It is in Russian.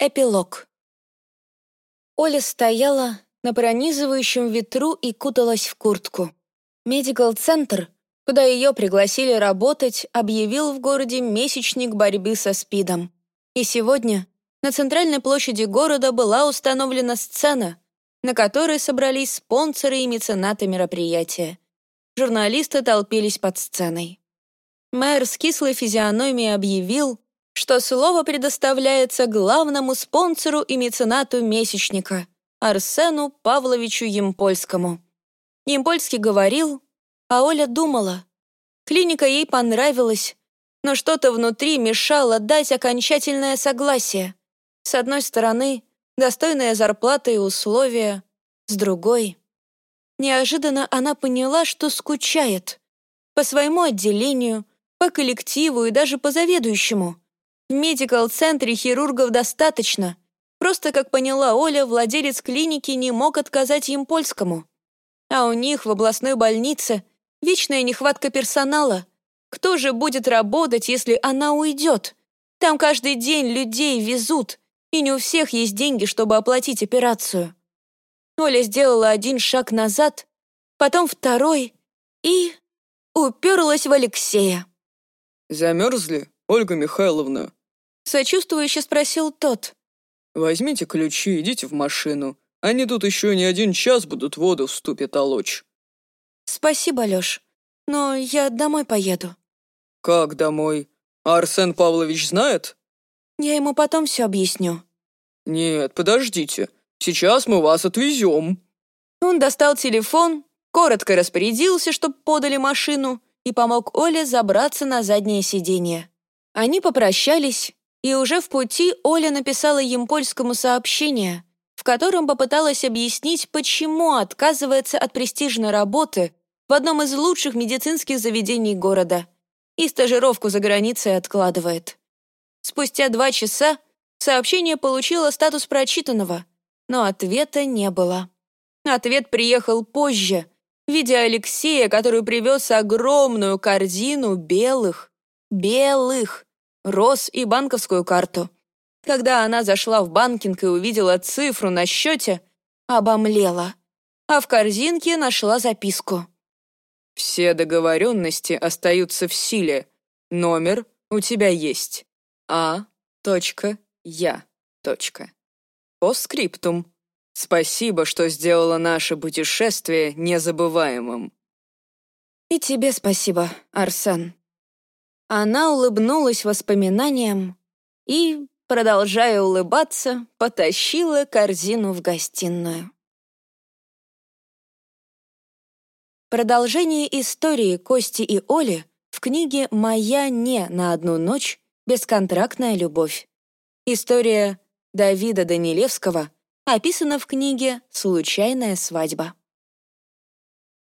Эпилог. Оля стояла на пронизывающем ветру и куталась в куртку. Медикал-центр, куда ее пригласили работать, объявил в городе месячник борьбы со СПИДом. И сегодня на центральной площади города была установлена сцена, на которой собрались спонсоры и меценаты мероприятия. Журналисты толпились под сценой. Мэр с кислой физиономией объявил, что слово предоставляется главному спонсору и меценату месячника Арсену Павловичу Емпольскому. Емпольский говорил, а Оля думала. Клиника ей понравилась, но что-то внутри мешало дать окончательное согласие. С одной стороны, достойная зарплата и условия, с другой... Неожиданно она поняла, что скучает. По своему отделению, по коллективу и даже по заведующему. В медикал-центре хирургов достаточно. Просто, как поняла Оля, владелец клиники не мог отказать им польскому. А у них в областной больнице вечная нехватка персонала. Кто же будет работать, если она уйдет? Там каждый день людей везут, и не у всех есть деньги, чтобы оплатить операцию. Оля сделала один шаг назад, потом второй и уперлась в Алексея. «Замерзли, Ольга Михайловна?» Сочувствующе спросил тот. «Возьмите ключи, идите в машину. Они тут еще не один час будут воду в ступе толочь». «Спасибо, Лёш, но я домой поеду». «Как домой? Арсен Павлович знает?» «Я ему потом все объясню». «Нет, подождите. Сейчас мы вас отвезем». Он достал телефон, коротко распорядился, чтобы подали машину, и помог Оле забраться на заднее сиденье. Они попрощались, и уже в пути Оля написала Емпольскому сообщение, в котором попыталась объяснить, почему отказывается от престижной работы в одном из лучших медицинских заведений города и стажировку за границей откладывает. Спустя два часа сообщение получило статус прочитанного, но ответа не было. Ответ приехал позже, в виде Алексея, который привез огромную корзину белых, белых, роз и банковскую карту. Когда она зашла в банкинг и увидела цифру на счете, обомлела, а в корзинке нашла записку. «Все договоренности остаются в силе. Номер у тебя есть. А. Я. По скриптум. Спасибо, что сделала наше путешествие незабываемым». «И тебе спасибо, Арсен», она улыбнулась воспоминаниям и, продолжая улыбаться, потащила корзину в гостиную. Продолжение истории Кости и Оли в книге «Моя не на одну ночь. Бесконтрактная любовь». История Давида Данилевского описана в книге «Случайная свадьба».